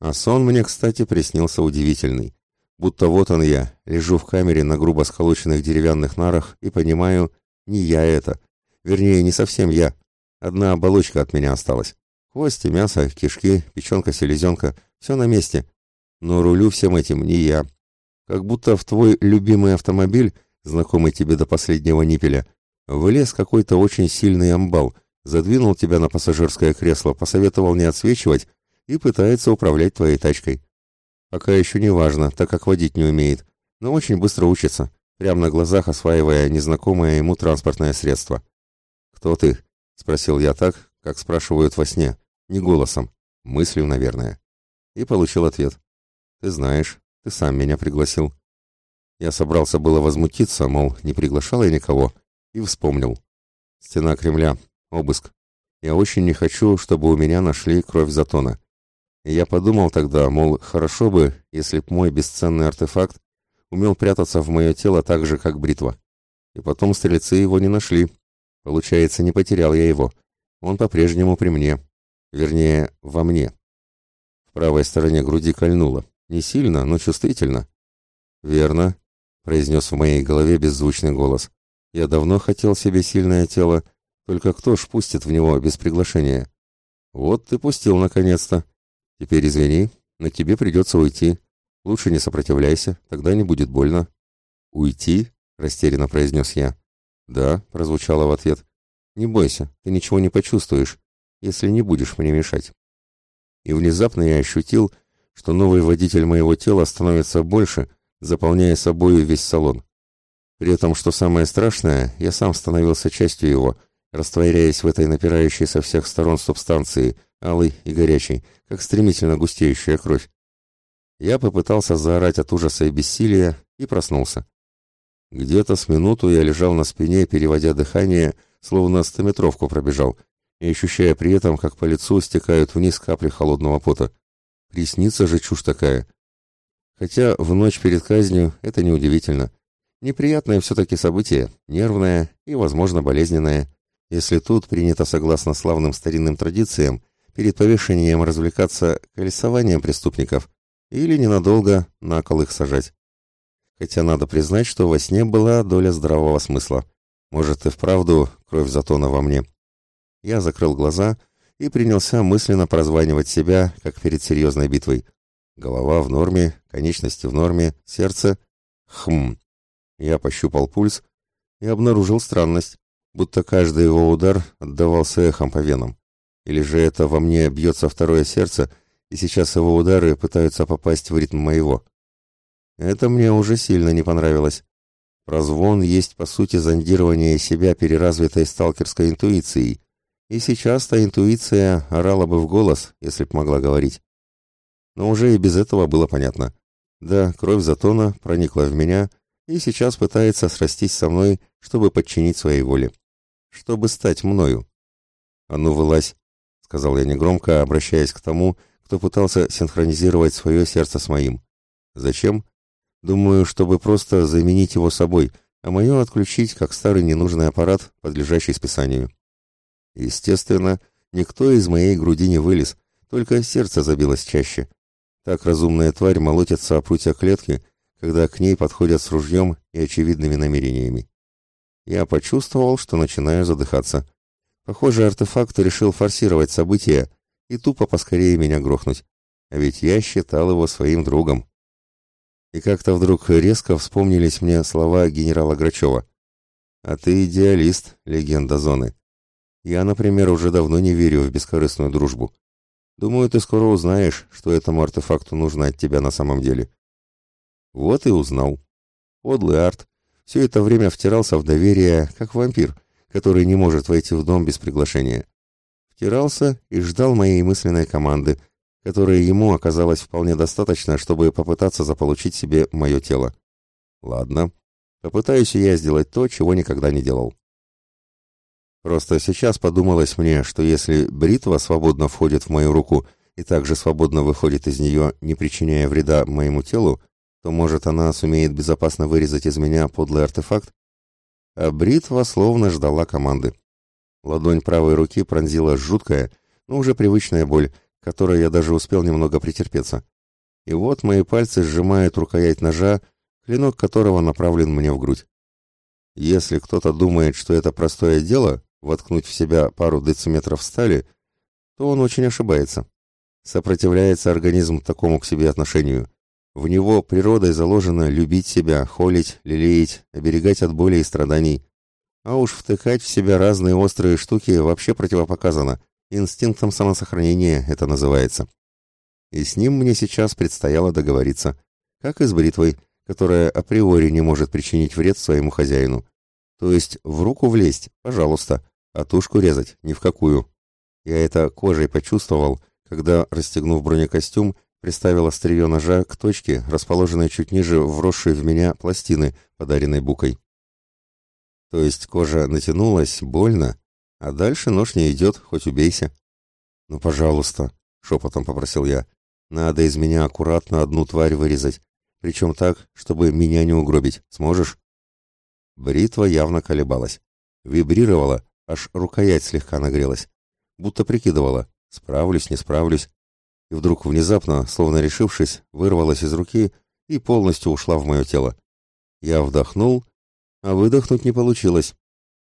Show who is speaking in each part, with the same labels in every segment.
Speaker 1: А сон мне, кстати, приснился удивительный. Будто вот он я, лежу в камере на грубо сколоченных деревянных нарах и понимаю, не я это. Вернее, не совсем я. Одна оболочка от меня осталась. Кости, мясо, кишки, печенка, селезенка — все на месте. Но рулю всем этим не я. Как будто в твой любимый автомобиль, знакомый тебе до последнего ниппеля, вылез какой-то очень сильный амбал, задвинул тебя на пассажирское кресло, посоветовал не отсвечивать и пытается управлять твоей тачкой. Пока еще не важно, так как водить не умеет, но очень быстро учится, прямо на глазах осваивая незнакомое ему транспортное средство. «Кто ты?» — спросил я так, как спрашивают во сне, не голосом, мыслью, наверное. И получил ответ. «Ты знаешь, ты сам меня пригласил». Я собрался было возмутиться, мол, не приглашал я никого, и вспомнил. Стена Кремля, обыск. Я очень не хочу, чтобы у меня нашли кровь Затона. Я подумал тогда, мол, хорошо бы, если б мой бесценный артефакт умел прятаться в мое тело так же, как бритва. И потом стрельцы его не нашли. Получается, не потерял я его. Он по-прежнему при мне. Вернее, во мне. В правой стороне груди кольнуло. Не сильно, но чувствительно. «Верно», — произнес в моей голове беззвучный голос. «Я давно хотел себе сильное тело, только кто ж пустит в него без приглашения?» «Вот ты пустил, наконец-то», Теперь извини, но тебе придется уйти. Лучше не сопротивляйся, тогда не будет больно. Уйти? Растерянно произнес я. Да, прозвучало в ответ. Не бойся, ты ничего не почувствуешь, если не будешь мне мешать. И внезапно я ощутил, что новый водитель моего тела становится больше, заполняя собою весь салон. При этом, что самое страшное, я сам становился частью его, растворяясь в этой напирающей со всех сторон субстанции – алый и горячий, как стремительно густеющая кровь. Я попытался заорать от ужаса и бессилия и проснулся. Где-то с минуту я лежал на спине, переводя дыхание, словно стометровку пробежал, и ощущая при этом, как по лицу стекают вниз капли холодного пота. Приснится же чушь такая. Хотя в ночь перед казнью это неудивительно. Неприятное все-таки событие, нервное и, возможно, болезненное. Если тут принято согласно славным старинным традициям перед повешением развлекаться колесованием преступников или ненадолго на кол их сажать. Хотя надо признать, что во сне была доля здравого смысла. Может и вправду кровь Затона во мне. Я закрыл глаза и принялся мысленно прозванивать себя, как перед серьезной битвой. Голова в норме, конечности в норме, сердце... Хм. Я пощупал пульс и обнаружил странность, будто каждый его удар отдавался эхом по венам. Или же это во мне бьется второе сердце, и сейчас его удары пытаются попасть в ритм моего? Это мне уже сильно не понравилось. Прозвон есть, по сути, зондирование себя переразвитой сталкерской интуицией, и сейчас та интуиция орала бы в голос, если б могла говорить. Но уже и без этого было понятно. Да, кровь Затона проникла в меня и сейчас пытается срастись со мной, чтобы подчинить своей воле. Чтобы стать мною. А ну, вылазь, сказал я негромко, обращаясь к тому, кто пытался синхронизировать свое сердце с моим. Зачем? Думаю, чтобы просто заменить его собой, а мое отключить как старый ненужный аппарат, подлежащий списанию. Естественно, никто из моей груди не вылез, только сердце забилось чаще. Так разумная тварь молотится о прутья клетки, когда к ней подходят с ружьем и очевидными намерениями. Я почувствовал, что начинаю задыхаться. Похоже, артефакт решил форсировать события и тупо поскорее меня грохнуть. А ведь я считал его своим другом. И как-то вдруг резко вспомнились мне слова генерала Грачева. «А ты идеалист, легенда зоны. Я, например, уже давно не верю в бескорыстную дружбу. Думаю, ты скоро узнаешь, что этому артефакту нужно от тебя на самом деле». Вот и узнал. Подлый арт. Все это время втирался в доверие, как вампир — который не может войти в дом без приглашения. Втирался и ждал моей мысленной команды, которая ему оказалась вполне достаточно, чтобы попытаться заполучить себе мое тело. Ладно, попытаюсь я сделать то, чего никогда не делал. Просто сейчас подумалось мне, что если бритва свободно входит в мою руку и также свободно выходит из нее, не причиняя вреда моему телу, то, может, она сумеет безопасно вырезать из меня подлый артефакт, а бритва словно ждала команды. Ладонь правой руки пронзила жуткая, но уже привычная боль, которой я даже успел немного претерпеться. И вот мои пальцы сжимают рукоять ножа, клинок которого направлен мне в грудь. Если кто-то думает, что это простое дело, воткнуть в себя пару дециметров стали, то он очень ошибается. Сопротивляется организм такому к себе отношению. В него природой заложено любить себя, холить, лелеять, оберегать от боли и страданий. А уж втыкать в себя разные острые штуки вообще противопоказано. Инстинктом самосохранения это называется. И с ним мне сейчас предстояло договориться. Как и с бритвой, которая априори не может причинить вред своему хозяину. То есть в руку влезть, пожалуйста, а тушку резать ни в какую. Я это кожей почувствовал, когда, расстегнув бронекостюм, приставил острие ножа к точке, расположенной чуть ниже вросшей в меня пластины, подаренной букой. То есть кожа натянулась, больно, а дальше нож не идет, хоть убейся. «Ну, пожалуйста», — шепотом попросил я, — «надо из меня аккуратно одну тварь вырезать, причем так, чтобы меня не угробить. Сможешь?» Бритва явно колебалась. Вибрировала, аж рукоять слегка нагрелась. Будто прикидывала, справлюсь, не справлюсь. И вдруг внезапно, словно решившись, вырвалась из руки и полностью ушла в мое тело. Я вдохнул а выдохнуть не получилось,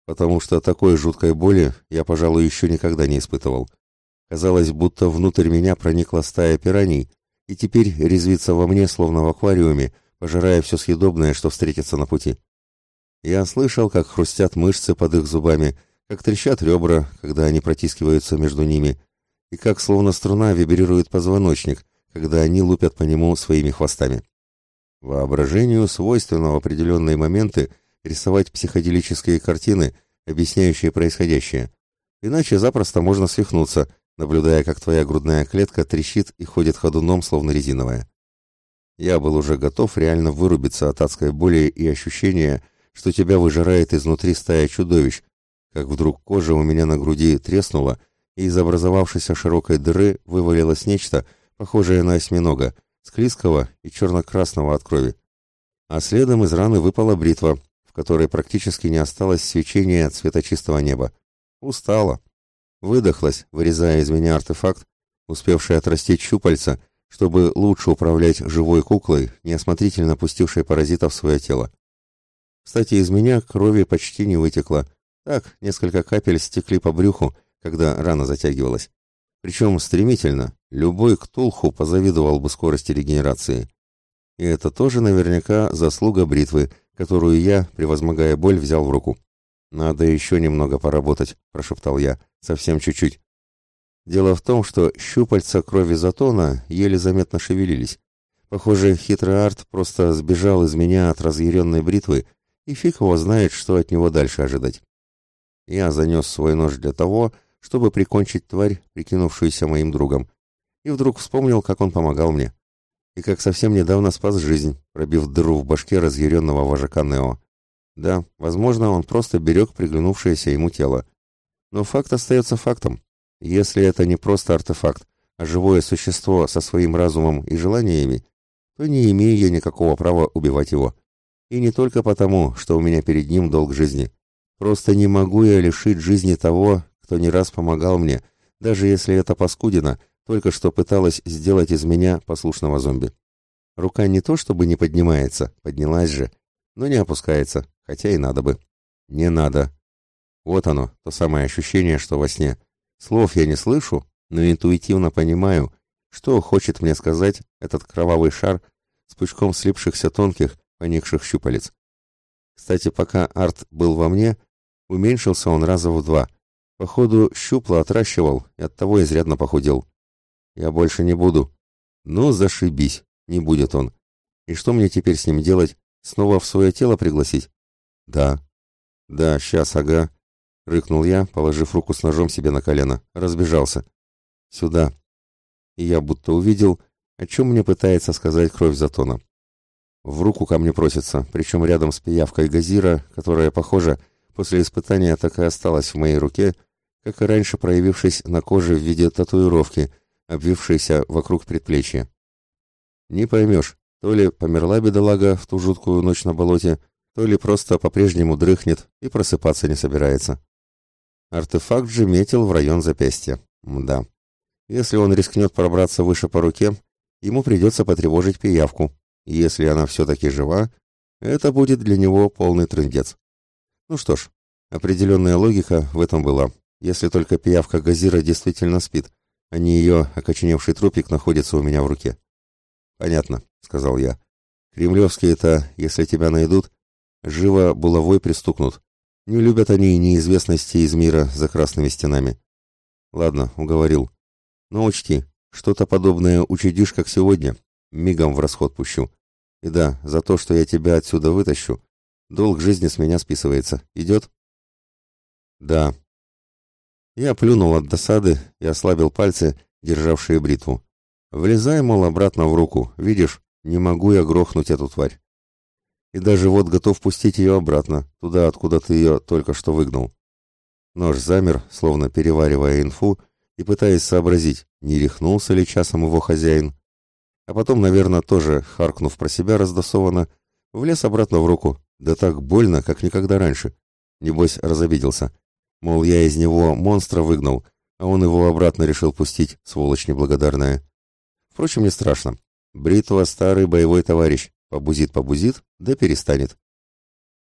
Speaker 1: потому что такой жуткой боли я, пожалуй, еще никогда не испытывал. Казалось, будто внутрь меня проникла стая пираний, и теперь резвится во мне, словно в аквариуме, пожирая все съедобное, что встретится на пути. Я слышал, как хрустят мышцы под их зубами, как трещат ребра, когда они протискиваются между ними, и как словно струна вибрирует позвоночник, когда они лупят по нему своими хвостами. Воображению свойственно в определенные моменты рисовать психоделические картины, объясняющие происходящее. Иначе запросто можно свихнуться, наблюдая, как твоя грудная клетка трещит и ходит ходуном, словно резиновая. Я был уже готов реально вырубиться от адской боли и ощущения, что тебя выжирает изнутри стая чудовищ, как вдруг кожа у меня на груди треснула, и из образовавшейся широкой дыры вывалилось нечто, похожее на осьминога, склизкого и черно-красного от крови. А следом из раны выпала бритва, которой практически не осталось свечения цвета чистого неба. Устала. Выдохлась, вырезая из меня артефакт, успевший отрастить щупальца, чтобы лучше управлять живой куклой, неосмотрительно пустившей паразитов в свое тело. Кстати, из меня крови почти не вытекло. Так, несколько капель стекли по брюху, когда рана затягивалась. Причем стремительно. Любой ктулху позавидовал бы скорости регенерации. И это тоже наверняка заслуга бритвы, которую я, превозмогая боль, взял в руку. «Надо еще немного поработать», — прошептал я, — «совсем чуть-чуть». Дело в том, что щупальца крови Затона еле заметно шевелились. Похоже, хитрый арт просто сбежал из меня от разъяренной бритвы, и фиг его знает, что от него дальше ожидать. Я занес свой нож для того, чтобы прикончить тварь, прикинувшуюся моим другом, и вдруг вспомнил, как он помогал мне и как совсем недавно спас жизнь, пробив дыру в башке разъяренного вожака Нео. Да, возможно, он просто берег приглянувшееся ему тело. Но факт остается фактом. Если это не просто артефакт, а живое существо со своим разумом и желаниями, то не имею я никакого права убивать его. И не только потому, что у меня перед ним долг жизни. Просто не могу я лишить жизни того, кто не раз помогал мне, даже если это паскудина, только что пыталась сделать из меня послушного зомби. Рука не то чтобы не поднимается, поднялась же, но не опускается, хотя и надо бы. Не надо. Вот оно, то самое ощущение, что во сне. Слов я не слышу, но интуитивно понимаю, что хочет мне сказать этот кровавый шар с пучком слипшихся тонких, поникших щупалец. Кстати, пока арт был во мне, уменьшился он раза в два. Походу, щупло отращивал и оттого изрядно похудел. Я больше не буду. Ну, зашибись, не будет он. И что мне теперь с ним делать? Снова в свое тело пригласить? Да. Да, сейчас, ага. Рыкнул я, положив руку с ножом себе на колено. Разбежался. Сюда. И я будто увидел, о чем мне пытается сказать кровь Затона. В руку ко мне просится, причем рядом с пиявкой газира, которая, похоже, после испытания так и осталась в моей руке, как и раньше проявившись на коже в виде татуировки — обвившийся вокруг предплечья. Не поймешь, то ли померла бедолага в ту жуткую ночь на болоте, то ли просто по-прежнему дрыхнет и просыпаться не собирается. Артефакт же метил в район запястья. Мда. Если он рискнет пробраться выше по руке, ему придется потревожить пиявку. И если она все-таки жива, это будет для него полный трындец. Ну что ж, определенная логика в этом была. Если только пиявка Газира действительно спит, а не ее окоченевший трупик находится у меня в руке. «Понятно», — сказал я. «Кремлевские-то, если тебя найдут, живо булавой пристукнут. Не любят они неизвестности из мира за красными стенами». «Ладно, уговорил. Но учти, что-то подобное учудишь, как сегодня, мигом в расход пущу. И да, за то, что я тебя отсюда вытащу, долг жизни с меня списывается. Идет?» «Да». Я плюнул от досады и ослабил пальцы, державшие бритву. «Влезай, мол, обратно в руку. Видишь, не могу я грохнуть эту тварь. И даже вот готов пустить ее обратно, туда, откуда ты ее только что выгнал». Нож замер, словно переваривая инфу, и пытаясь сообразить, не рехнулся ли часом его хозяин. А потом, наверное, тоже, харкнув про себя раздосованно, влез обратно в руку, да так больно, как никогда раньше. Небось, разобиделся. Мол, я из него монстра выгнал, а он его обратно решил пустить, сволочь неблагодарная. Впрочем, не страшно. Бритва — старый боевой товарищ. Побузит-побузит, да перестанет.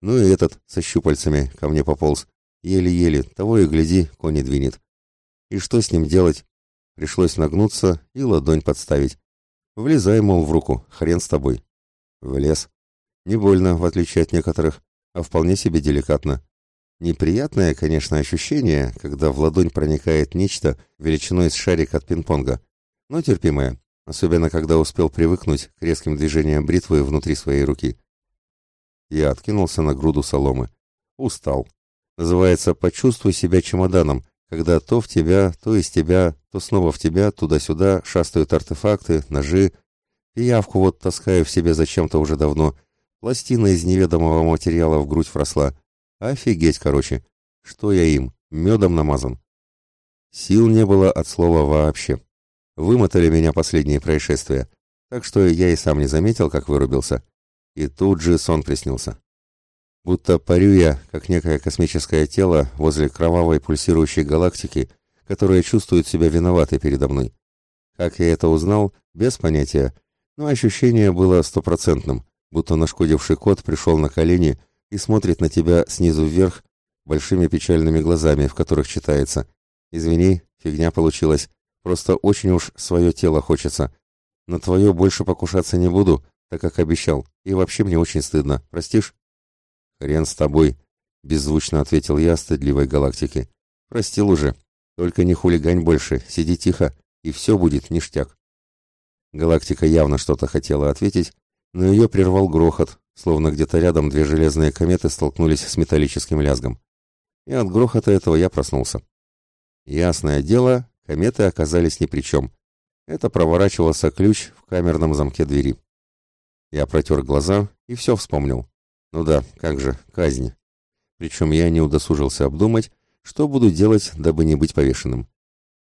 Speaker 1: Ну и этот, со щупальцами, ко мне пополз. Еле-еле, того и гляди, кони двинет. И что с ним делать? Пришлось нагнуться и ладонь подставить. Влезай, мол, в руку, хрен с тобой. Влез. Не больно, в отличие от некоторых, а вполне себе деликатно. Неприятное, конечно, ощущение, когда в ладонь проникает нечто величиной с шарик от пинг-понга, но терпимое, особенно когда успел привыкнуть к резким движениям бритвы внутри своей руки. Я откинулся на груду соломы. Устал. Называется «почувствуй себя чемоданом», когда то в тебя, то из тебя, то снова в тебя, туда-сюда шастают артефакты, ножи. Пиявку вот таскаю в себе зачем-то уже давно. Пластина из неведомого материала в грудь вросла. Офигеть, короче. Что я им? Медом намазан. Сил не было от слова вообще. Вымотали меня последние происшествия, так что я и сам не заметил, как вырубился. И тут же сон приснился будто парю я, как некое космическое тело возле кровавой пульсирующей галактики, которая чувствует себя виноватой передо мной. Как я это узнал, без понятия, но ощущение было стопроцентным, будто нашкодивший кот пришел на колени и смотрит на тебя снизу вверх большими печальными глазами, в которых читается «Извини, фигня получилась, просто очень уж свое тело хочется. На твое больше покушаться не буду, так как обещал, и вообще мне очень стыдно, простишь?» «Хрен с тобой», — беззвучно ответил я стыдливой галактике. «Простил уже. Только не хулигань больше, сиди тихо, и все будет ништяк». Галактика явно что-то хотела ответить, но ее прервал грохот, словно где-то рядом две железные кометы столкнулись с металлическим лязгом. И от грохота этого я проснулся. Ясное дело, кометы оказались ни при чем. Это проворачивался ключ в камерном замке двери. Я протер глаза и все вспомнил. Ну да, как же, казнь. Причем я не удосужился обдумать, что буду делать, дабы не быть повешенным.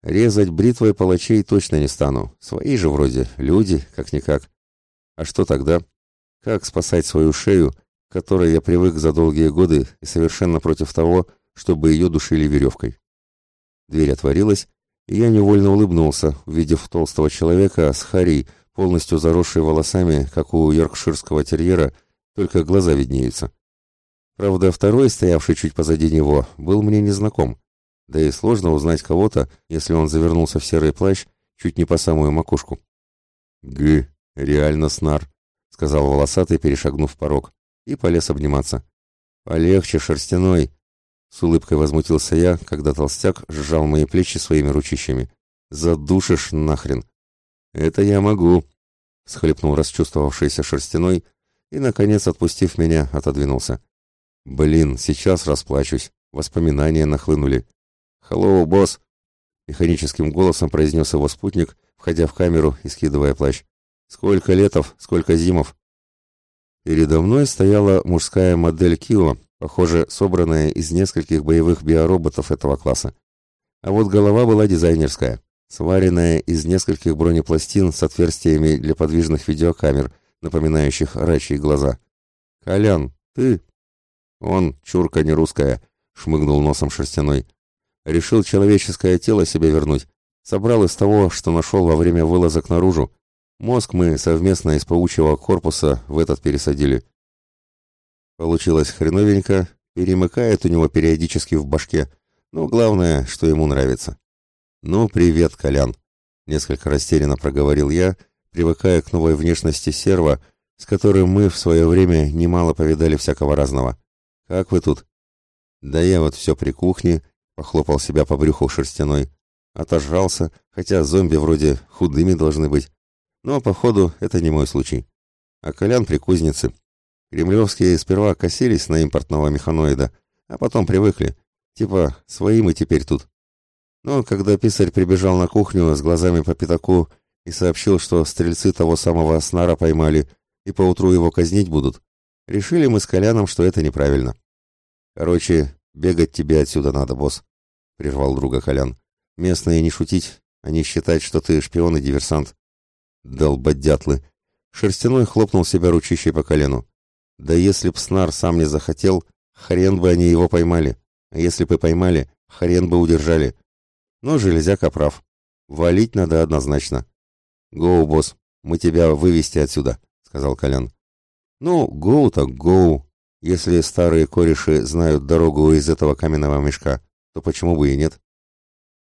Speaker 1: Резать бритвой палачей точно не стану. Свои же вроде, люди, как-никак. А что тогда? Как спасать свою шею, к которой я привык за долгие годы и совершенно против того, чтобы ее душили веревкой? Дверь отворилась, и я невольно улыбнулся, увидев толстого человека с харей, полностью заросшей волосами, как у йоркширского терьера, только глаза виднеются. Правда, второй, стоявший чуть позади него, был мне незнаком, да и сложно узнать кого-то, если он завернулся в серый плащ чуть не по самую макушку. «Г, реально снар», — сказал волосатый, перешагнув порог, и полез обниматься. «Полегче, шерстяной!» С улыбкой возмутился я, когда толстяк сжал мои плечи своими ручищами. «Задушишь нахрен!» «Это я могу!» — схлепнул расчувствовавшийся шерстяной, и, наконец, отпустив меня, отодвинулся. «Блин, сейчас расплачусь. Воспоминания нахлынули». «Хеллоу, босс!» — механическим голосом произнес его спутник, входя в камеру и скидывая плащ. «Сколько летов, сколько зимов!» Передо мной стояла мужская модель Кио, похоже, собранная из нескольких боевых биороботов этого класса. А вот голова была дизайнерская, сваренная из нескольких бронепластин с отверстиями для подвижных видеокамер — напоминающих рачьи глаза. «Колян, ты?» «Он, чурка не русская», — шмыгнул носом шерстяной. «Решил человеческое тело себе вернуть. Собрал из того, что нашел во время вылазок наружу. Мозг мы совместно из паучьего корпуса в этот пересадили. Получилось хреновенько, перемыкает у него периодически в башке, но главное, что ему нравится. «Ну, привет, Колян!» — несколько растерянно проговорил я, привыкая к новой внешности серва, с которым мы в свое время немало повидали всякого разного. «Как вы тут?» «Да я вот все при кухне», — похлопал себя по брюху шерстяной. Отожрался, хотя зомби вроде худыми должны быть. Но, походу, это не мой случай. А Колян при кузнице. Кремлевские сперва косились на импортного механоида, а потом привыкли. Типа, свои мы теперь тут. Но когда писарь прибежал на кухню с глазами по пятаку и сообщил, что стрельцы того самого снара поймали и поутру его казнить будут, решили мы с Коляном, что это неправильно. Короче, бегать тебе отсюда надо, босс, — прервал друга Колян. Местные не шутить, они считать, что ты шпион и диверсант. Долбодятлы. Шерстяной хлопнул себя ручищей по колену. Да если б Снар сам не захотел, хрен бы они его поймали. А если бы поймали, хрен бы удержали. Но железяка прав. Валить надо однозначно. «Гоу, босс, мы тебя вывести отсюда», — сказал Колян. «Ну, гоу так гоу. Если старые кореши знают дорогу из этого каменного мешка, то почему бы и нет?»